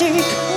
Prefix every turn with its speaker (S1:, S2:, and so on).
S1: magic.